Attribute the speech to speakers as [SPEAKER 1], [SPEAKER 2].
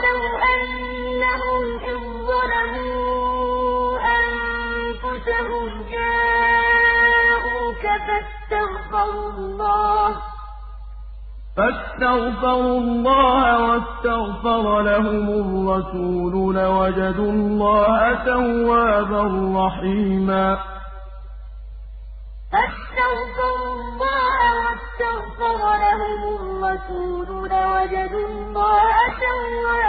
[SPEAKER 1] وَاسْتَغْفَرَ لَهُمُ الرَّسُولُ لَوَجَدُوا اللَّهَ تَوَّابًا رَّحِيمًا
[SPEAKER 2] وَمَا أَرْسَلْنَا مِن رَّسُولٍ إِلَّا لِيُطَاعَ بِإِذْنِ اللَّهِ ۚ أَنَّهُمْ ظَّلَمُوا أَنفُسَهُمْ جَاءُوكَ فَاسْتَغْفَرُوا اللَّهَ وَاسْتَغْفَرَ لَهُمُ الرَّسُولُ لَوَجَدُوا اللَّهَ تَوَّابًا رَّحِيمًا